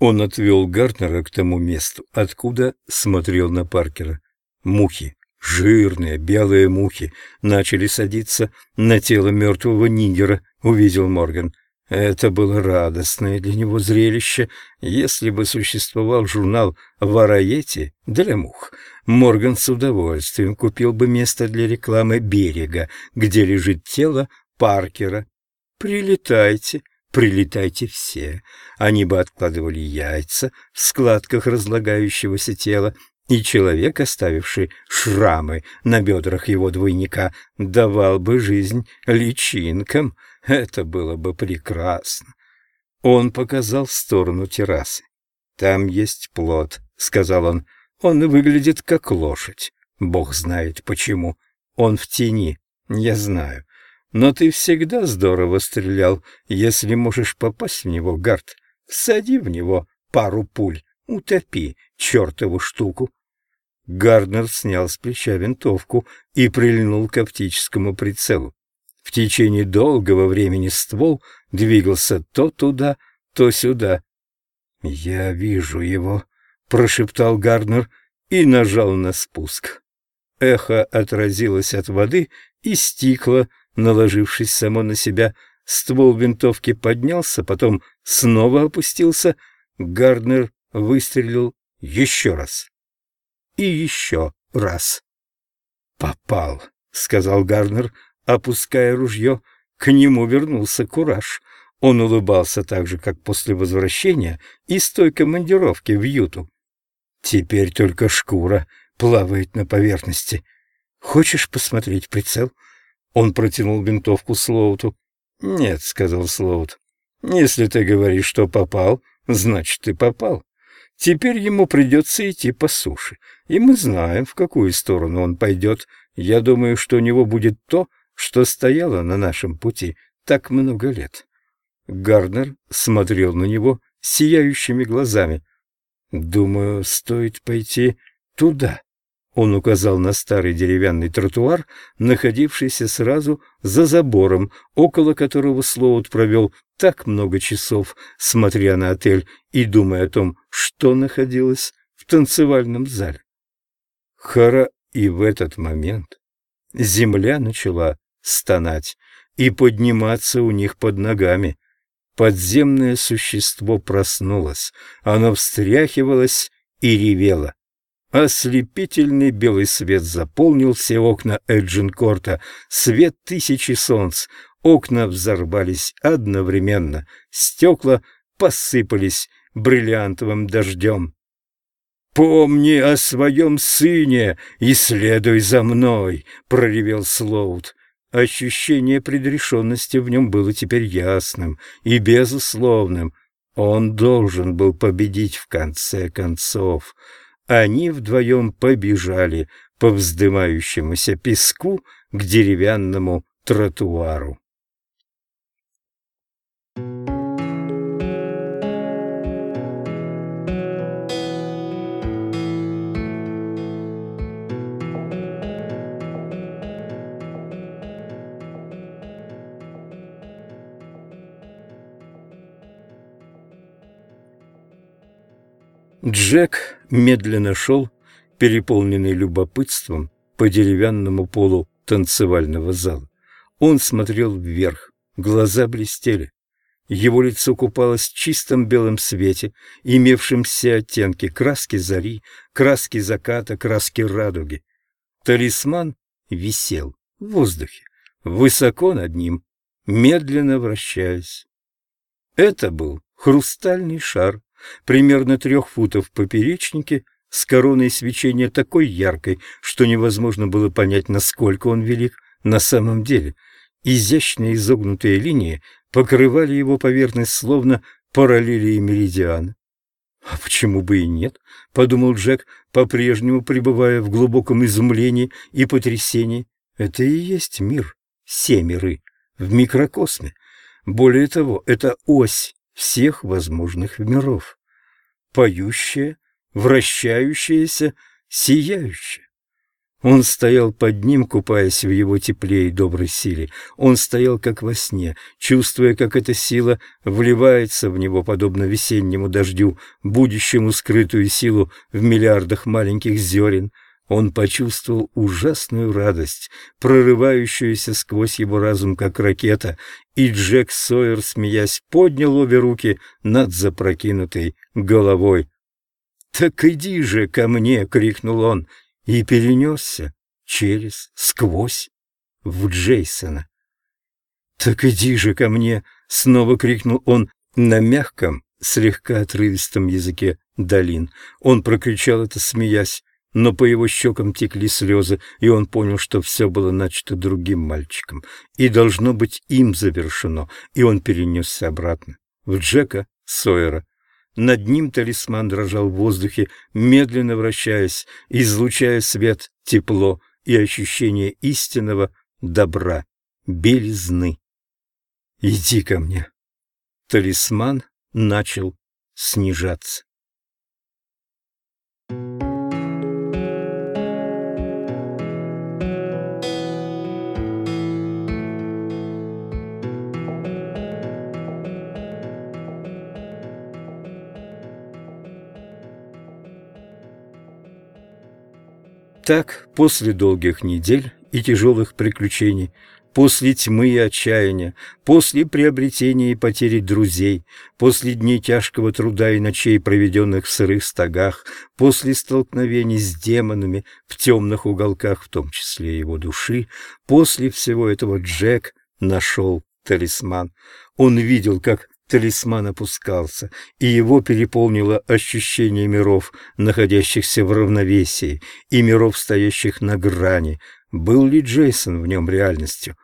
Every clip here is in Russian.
Он отвел Гартнера к тому месту, откуда смотрел на Паркера. Мухи, жирные белые мухи, начали садиться на тело мертвого нигера, увидел Морган. Это было радостное для него зрелище. Если бы существовал журнал «Вараети» для мух, Морган с удовольствием купил бы место для рекламы «Берега», где лежит тело Паркера. «Прилетайте, прилетайте все». Они бы откладывали яйца в складках разлагающегося тела, и человек, оставивший шрамы на бедрах его двойника, давал бы жизнь личинкам — это было бы прекрасно. Он показал в сторону террасы. «Там есть плод», — сказал он. «Он выглядит как лошадь. Бог знает почему. Он в тени, я знаю. Но ты всегда здорово стрелял, если можешь попасть в него, Гард. Сади в него пару пуль, утопи чертову штуку». Гарднер снял с плеча винтовку и прильнул к оптическому прицелу. В течение долгого времени ствол двигался то туда, то сюда. «Я вижу его», — прошептал Гарднер и нажал на спуск. Эхо отразилось от воды и стикло, наложившись само на себя. Ствол винтовки поднялся, потом снова опустился. Гарднер выстрелил еще раз. И еще раз. «Попал», — сказал Гарднер, Опуская ружье, к нему вернулся кураж. Он улыбался так же, как после возвращения из той командировки в Юту. Теперь только шкура плавает на поверхности. Хочешь посмотреть прицел? Он протянул винтовку Слоуту. «Нет», — сказал Слоут. «Если ты говоришь, что попал, значит, ты попал. Теперь ему придется идти по суше, и мы знаем, в какую сторону он пойдет. Я думаю, что у него будет то, что стояло на нашем пути так много лет. Гарднер смотрел на него сияющими глазами. «Думаю, стоит пойти туда». Он указал на старый деревянный тротуар, находившийся сразу за забором, около которого Слоут провел так много часов, смотря на отель и думая о том, что находилось в танцевальном зале. Хара и в этот момент земля начала стонать и подниматься у них под ногами. Подземное существо проснулось, оно встряхивалось и ревело. Ослепительный белый свет заполнил все окна Эджинкорта, свет тысячи солнц. Окна взорвались одновременно, стекла посыпались бриллиантовым дождем. «Помни о своем сыне и следуй за мной!» — проревел Слоут. Ощущение предрешенности в нем было теперь ясным и безусловным. Он должен был победить в конце концов. Они вдвоем побежали по вздымающемуся песку к деревянному тротуару. Джек медленно шел, переполненный любопытством, по деревянному полу танцевального зала. Он смотрел вверх, глаза блестели. Его лицо купалось в чистом белом свете, имевшем все оттенки краски зари, краски заката, краски радуги. Талисман висел в воздухе, высоко над ним, медленно вращаясь. Это был хрустальный шар примерно трех футов в поперечнике, с короной свечения такой яркой, что невозможно было понять, насколько он велик на самом деле. Изящные изогнутые линии покрывали его поверхность словно параллели и меридианы. «А почему бы и нет?» — подумал Джек, по-прежнему пребывая в глубоком изумлении и потрясении. «Это и есть мир, все миры, в микрокосме. Более того, это ось всех возможных миров. Поющая, вращающаяся, сияющая. Он стоял под ним, купаясь в его тепле и доброй силе. Он стоял как во сне, чувствуя, как эта сила вливается в него, подобно весеннему дождю, будущему скрытую силу в миллиардах маленьких зерен. Он почувствовал ужасную радость, прорывающуюся сквозь его разум, как ракета, и Джек Сойер, смеясь, поднял обе руки над запрокинутой головой. «Так иди же ко мне!» — крикнул он и перенесся через, сквозь, в Джейсона. «Так иди же ко мне!» — снова крикнул он на мягком, слегка отрывистом языке долин. Он прокричал это, смеясь, но по его щекам текли слезы, и он понял, что все было начато другим мальчиком, и должно быть им завершено, и он перенесся обратно, в Джека Сойера, над ним талисман дрожал в воздухе, медленно вращаясь, излучая свет, тепло и ощущение истинного добра, белизны. «Иди ко мне!» Талисман начал снижаться. Так, после долгих недель и тяжелых приключений, после тьмы и отчаяния, после приобретения и потери друзей, после дней тяжкого труда и ночей, проведенных в сырых стогах, после столкновений с демонами в темных уголках, в том числе его души, после всего этого Джек нашел талисман. Он видел, как талисман опускался, и его переполнило ощущение миров, находящихся в равновесии, и миров, стоящих на грани. Был ли Джейсон в нем реальностью?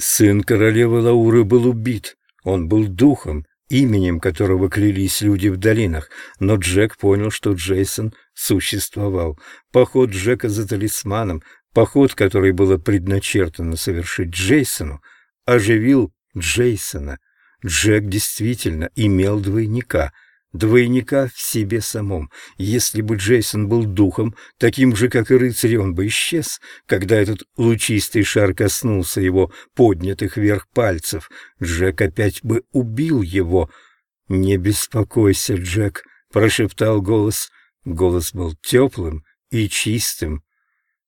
Сын королевы Лауры был убит, он был духом, именем которого клялись люди в долинах, но Джек понял, что Джейсон существовал. Поход Джека за талисманом, поход, который было предначертано совершить Джейсону, оживил Джейсона. Джек действительно имел двойника, двойника в себе самом. Если бы Джейсон был духом, таким же, как и рыцарь, он бы исчез, когда этот лучистый шар коснулся его поднятых вверх пальцев. Джек опять бы убил его. «Не беспокойся, Джек», — прошептал голос. Голос был теплым и чистым.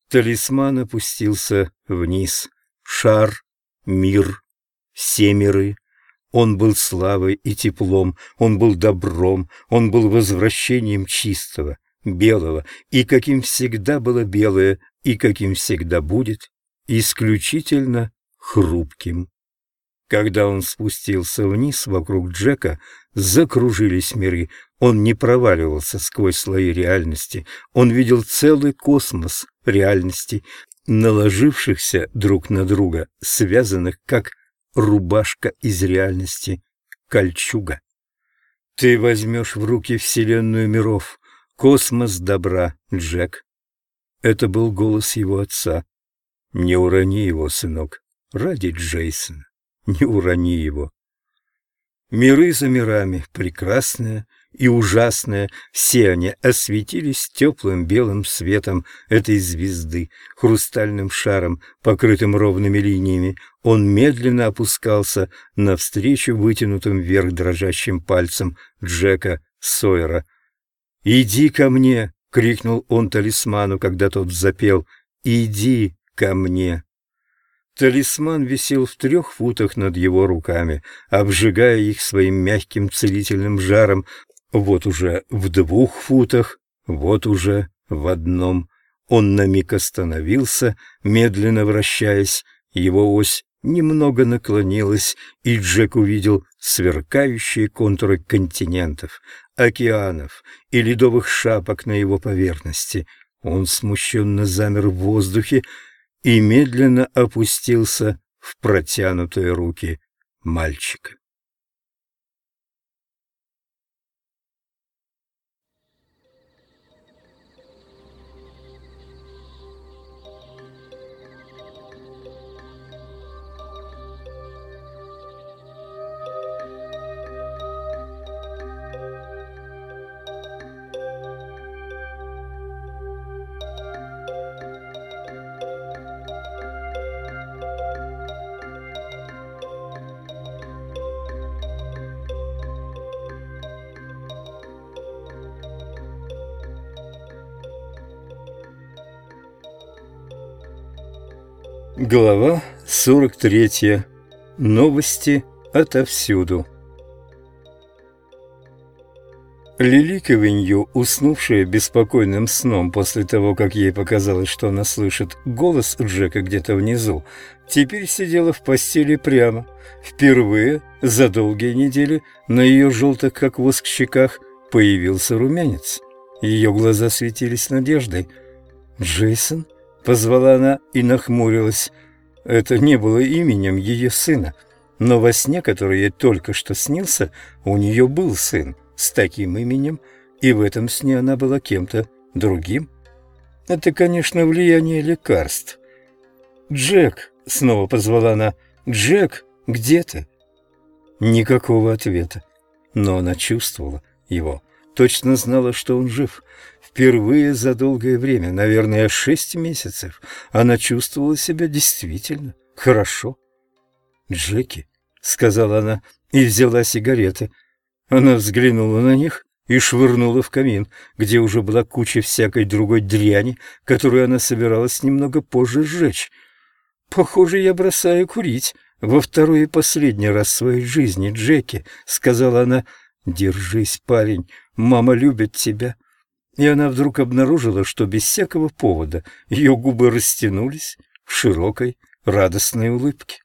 Талисман опустился вниз. Шар, мир, семеры он был славой и теплом, он был добром, он был возвращением чистого, белого, и каким всегда было белое, и каким всегда будет, исключительно хрупким. Когда он спустился вниз вокруг Джека, закружились миры. Он не проваливался сквозь слои реальности. Он видел целый космос реальностей, наложившихся друг на друга, связанных как рубашка из реальности, кольчуга. Ты возьмешь в руки вселенную миров, космос добра, Джек. Это был голос его отца. Не урони его, сынок, ради Джейсона, не урони его. Миры за мирами, прекрасные и ужасное, все они осветились теплым белым светом этой звезды, хрустальным шаром, покрытым ровными линиями. Он медленно опускался навстречу вытянутым вверх дрожащим пальцем Джека Сойера. «Иди ко мне!» — крикнул он талисману, когда тот запел. «Иди ко мне!» Талисман висел в трех футах над его руками, обжигая их своим мягким целительным жаром, вот уже в двух футах, вот уже в одном. Он на миг остановился, медленно вращаясь, его ось немного наклонилась, и Джек увидел сверкающие контуры континентов, океанов и ледовых шапок на его поверхности. Он смущенно замер в воздухе и медленно опустился в протянутые руки мальчика. Глава 43. Новости отовсюду. Лили Кавинью, уснувшая беспокойным сном после того, как ей показалось, что она слышит голос Джека где-то внизу, теперь сидела в постели прямо. Впервые за долгие недели на ее желтых, как воск, щеках появился румянец. Ее глаза светились надеждой. «Джейсон?» Позвала она и нахмурилась. Это не было именем ее сына, но во сне, который ей только что снился, у нее был сын с таким именем, и в этом сне она была кем-то другим. Это, конечно, влияние лекарств. «Джек!» — снова позвала она. «Джек, где ты?» Никакого ответа, но она чувствовала его, точно знала, что он жив — Впервые за долгое время, наверное, шесть месяцев, она чувствовала себя действительно хорошо. «Джеки», — сказала она и взяла сигареты. Она взглянула на них и швырнула в камин, где уже была куча всякой другой дряни, которую она собиралась немного позже сжечь. «Похоже, я бросаю курить во второй и последний раз в своей жизни, Джеки», — сказала она. «Держись, парень, мама любит тебя» и она вдруг обнаружила, что без всякого повода ее губы растянулись в широкой радостной улыбке.